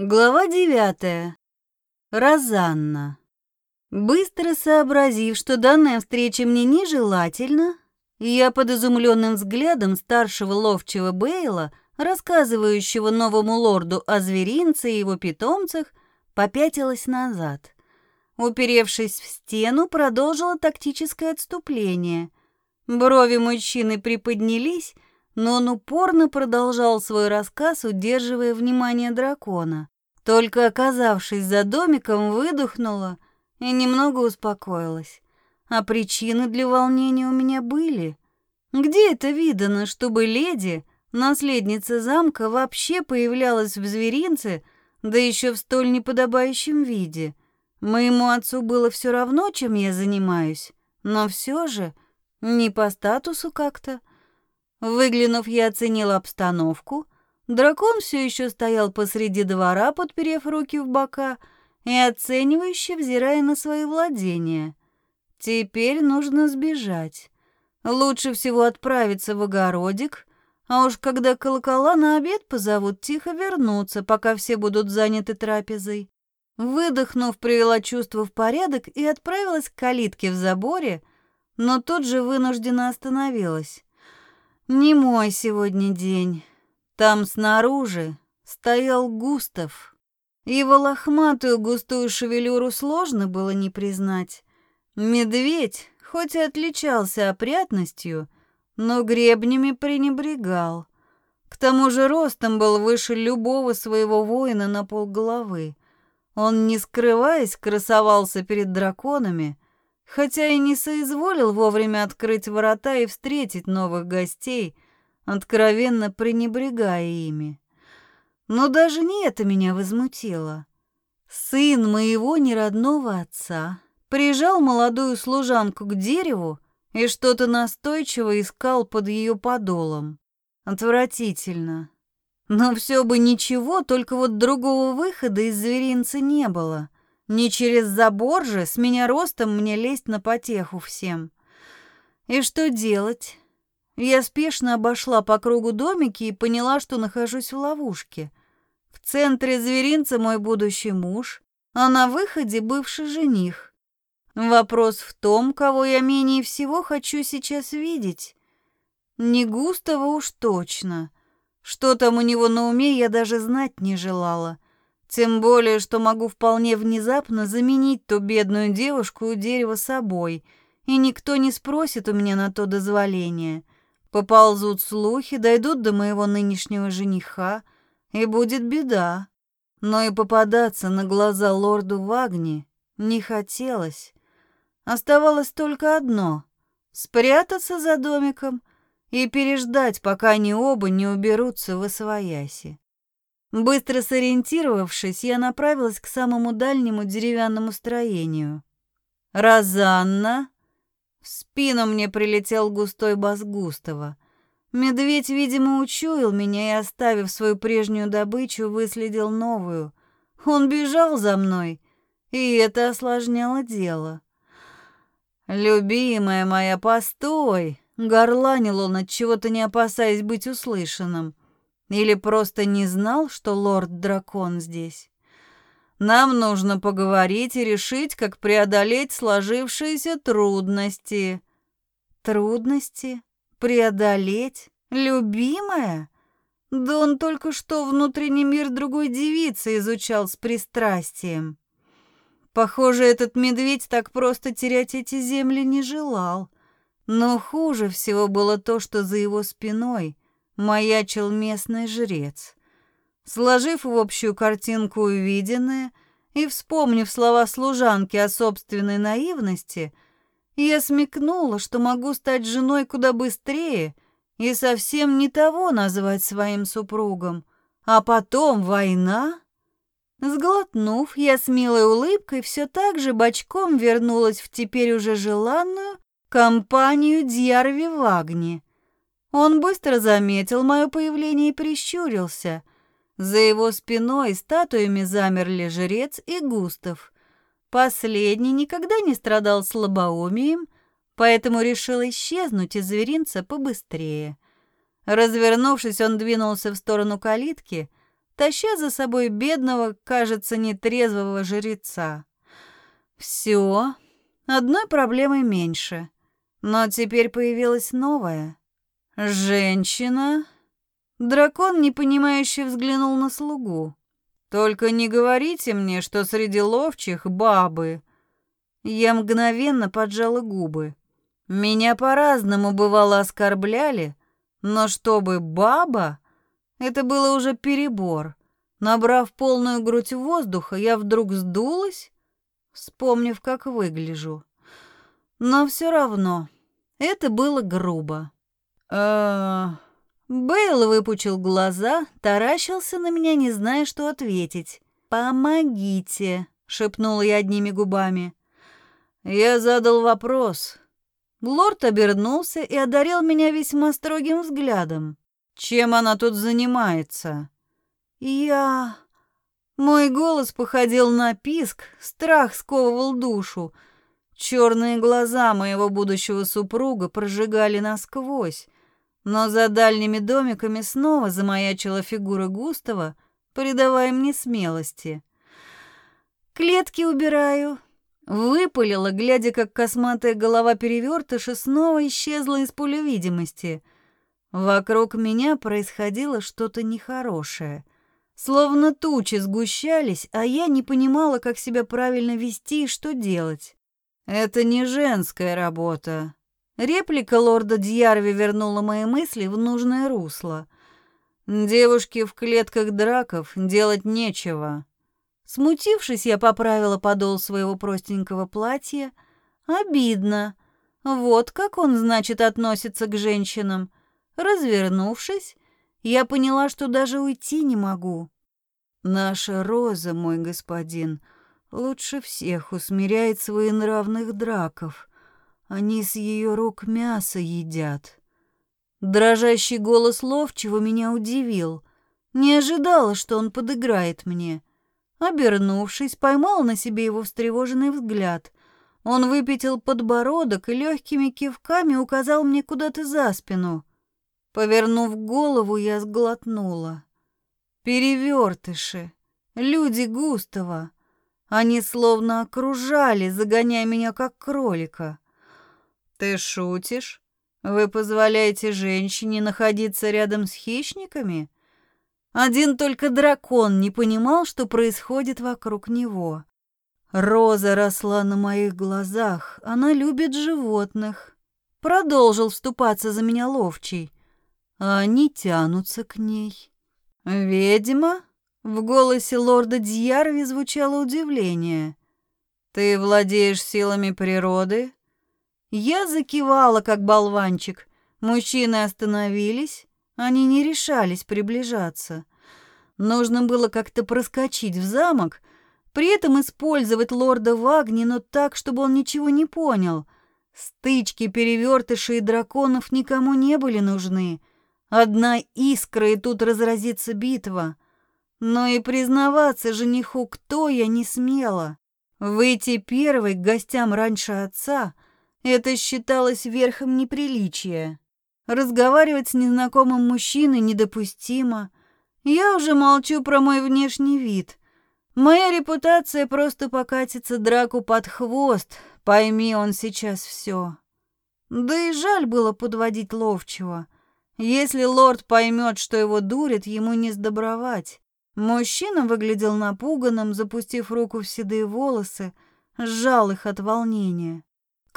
Глава девятая. Розанна. Быстро сообразив, что данная встреча мне нежелательна, я под изумленным взглядом старшего ловчего Бейла, рассказывающего новому лорду о зверинце и его питомцах, попятилась назад. Уперевшись в стену, продолжила тактическое отступление. Брови мужчины приподнялись, но он упорно продолжал свой рассказ, удерживая внимание дракона. Только оказавшись за домиком, выдохнула и немного успокоилась. А причины для волнения у меня были. Где это видано, чтобы леди, наследница замка, вообще появлялась в зверинце, да еще в столь неподобающем виде? Моему отцу было все равно, чем я занимаюсь, но все же не по статусу как-то. Выглянув, я оценила обстановку. Дракон все еще стоял посреди двора, подперев руки в бока и оценивающе взирая на свои владения. Теперь нужно сбежать. Лучше всего отправиться в огородик, а уж когда колокола на обед позовут, тихо вернуться, пока все будут заняты трапезой. Выдохнув, привела чувство в порядок и отправилась к калитке в заборе, но тут же вынуждена остановилась. Не мой сегодня день. Там снаружи стоял Густав. Его лохматую густую шевелюру сложно было не признать. Медведь, хоть и отличался опрятностью, но гребнями пренебрегал. К тому же ростом был выше любого своего воина на полголовы. Он, не скрываясь, красовался перед драконами, хотя и не соизволил вовремя открыть ворота и встретить новых гостей, откровенно пренебрегая ими. Но даже не это меня возмутило. Сын моего неродного отца прижал молодую служанку к дереву и что-то настойчиво искал под ее подолом. Отвратительно. Но все бы ничего, только вот другого выхода из зверинца не было — не через забор же, с меня ростом мне лезть на потеху всем. И что делать? Я спешно обошла по кругу домики и поняла, что нахожусь в ловушке. В центре зверинца мой будущий муж, а на выходе бывший жених. Вопрос в том, кого я менее всего хочу сейчас видеть. Не Густава уж точно. Что там у него на уме, я даже знать не желала. Тем более, что могу вполне внезапно заменить ту бедную девушку у дерева собой, и никто не спросит у меня на то дозволения. Поползут слухи, дойдут до моего нынешнего жениха, и будет беда. Но и попадаться на глаза лорду Вагни не хотелось. Оставалось только одно — спрятаться за домиком и переждать, пока они оба не уберутся в освояси. Быстро сориентировавшись, я направилась к самому дальнему деревянному строению. «Розанна!» В спину мне прилетел густой бас Густава. Медведь, видимо, учуял меня и, оставив свою прежнюю добычу, выследил новую. Он бежал за мной, и это осложняло дело. «Любимая моя, постой!» — горланил он, от чего то не опасаясь быть услышанным. Или просто не знал, что лорд-дракон здесь? Нам нужно поговорить и решить, как преодолеть сложившиеся трудности. Трудности? Преодолеть? Любимая? Да он только что внутренний мир другой девицы изучал с пристрастием. Похоже, этот медведь так просто терять эти земли не желал. Но хуже всего было то, что за его спиной маячил местный жрец. Сложив в общую картинку увиденное и вспомнив слова служанки о собственной наивности, я смекнула, что могу стать женой куда быстрее и совсем не того назвать своим супругом. А потом война... Сглотнув, я с милой улыбкой все так же бочком вернулась в теперь уже желанную компанию Дьярви Вагни. Он быстро заметил мое появление и прищурился. За его спиной статуями замерли жрец и Густав. Последний никогда не страдал слабоумием, поэтому решил исчезнуть из зверинца побыстрее. Развернувшись, он двинулся в сторону калитки, таща за собой бедного, кажется, нетрезвого жреца. Все, одной проблемой меньше. Но теперь появилась новая. Женщина. Дракон, непонимающе взглянул на слугу. Только не говорите мне, что среди ловчих бабы. Я мгновенно поджала губы. Меня по-разному бывало оскорбляли, но чтобы баба, это было уже перебор. Набрав полную грудь воздуха, я вдруг сдулась, вспомнив, как выгляжу. Но все равно это было грубо. Э Бейл выпучил глаза, таращился на меня, не зная, что ответить. «Помогите», — шепнула я одними губами. Я задал вопрос. Лорд обернулся и одарил меня весьма строгим взглядом. Чем она тут занимается? Я... Мой голос походил на писк, страх сковывал душу. Черные глаза моего будущего супруга прожигали насквозь, но за дальними домиками снова замаячила фигура Густава, придавая мне смелости. «Клетки убираю», — выпалила, глядя, как косматая голова перевертыша снова исчезла из поля видимости. Вокруг меня происходило что-то нехорошее. Словно тучи сгущались, а я не понимала, как себя правильно вести и что делать. Это не женская работа. Реплика лорда Дьярви вернула мои мысли в нужное русло. Девушке в клетках драков делать нечего. Смутившись, я поправила подол своего простенького платья. Обидно. Вот как он, значит, относится к женщинам. Развернувшись, я поняла, что даже уйти не могу. Наша Роза, мой господин, — лучше всех усмиряет своенравных драков. Они с ее рук мясо едят. Дрожащий голос ловчего меня удивил. Не ожидала, что он подыграет мне. Обернувшись, поймал на себе его встревоженный взгляд. Он выпятил подбородок и легкими кивками указал мне куда-то за спину. Повернув голову, я сглотнула. Перевертыши, люди Густава. Они словно окружали, загоняя меня как кролика. Ты шутишь? Вы позволяете женщине находиться рядом с хищниками? Один только дракон не понимал, что происходит вокруг него. Роза росла на моих глазах, она любит животных. Продолжил вступаться за меня ловчий. А они тянутся к ней. Ведьма? В голосе лорда Дьярви звучало удивление. «Ты владеешь силами природы?» Я закивала, как болванчик. Мужчины остановились, они не решались приближаться. Нужно было как-то проскочить в замок, при этом использовать лорда Вагни, но так, чтобы он ничего не понял. Стычки, перевертышей и драконов никому не были нужны. Одна искра, и тут разразится битва — но и признаваться жениху, кто я, не смела. Выйти первой к гостям раньше отца — это считалось верхом неприличия. Разговаривать с незнакомым мужчиной недопустимо. Я уже молчу про мой внешний вид. Моя репутация просто покатится драку под хвост, пойми он сейчас все. Да и жаль было подводить ловчего. Если лорд поймет, что его дурят, ему не сдобровать. Мужчина выглядел напуганным, запустив руку в седые волосы, сжал их от волнения.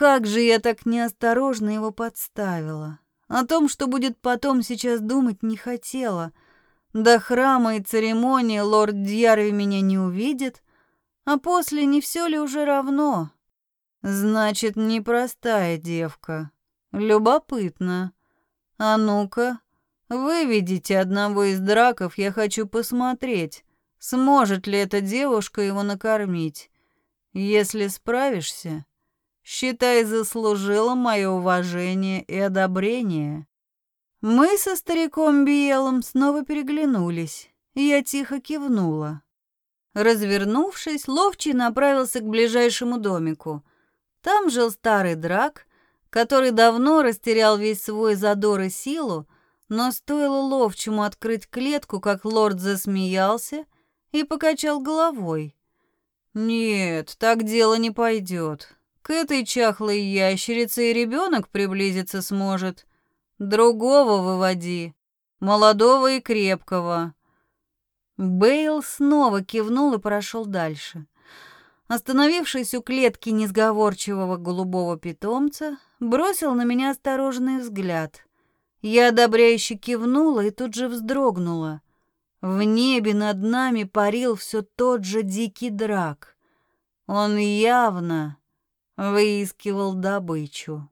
Как же я так неосторожно его подставила. О том, что будет потом, сейчас думать не хотела. До храма и церемонии лорд Дьярви меня не увидит, а после не все ли уже равно? Значит, непростая девка. Любопытно. А ну-ка, Выведите одного из драков, я хочу посмотреть, сможет ли эта девушка его накормить. Если справишься, считай, заслужила мое уважение и одобрение. Мы со стариком Биелом снова переглянулись, и я тихо кивнула. Развернувшись, Ловчий направился к ближайшему домику. Там жил старый драк, который давно растерял весь свой задор и силу, Но стоило ловчему открыть клетку, как лорд засмеялся и покачал головой. «Нет, так дело не пойдет. К этой чахлой ящерице и ребенок приблизиться сможет. Другого выводи, молодого и крепкого». Бейл снова кивнул и прошел дальше. Остановившись у клетки несговорчивого голубого питомца, бросил на меня осторожный взгляд. Я одобряюще кивнула и тут же вздрогнула. В небе над нами парил все тот же дикий драк. Он явно выискивал добычу.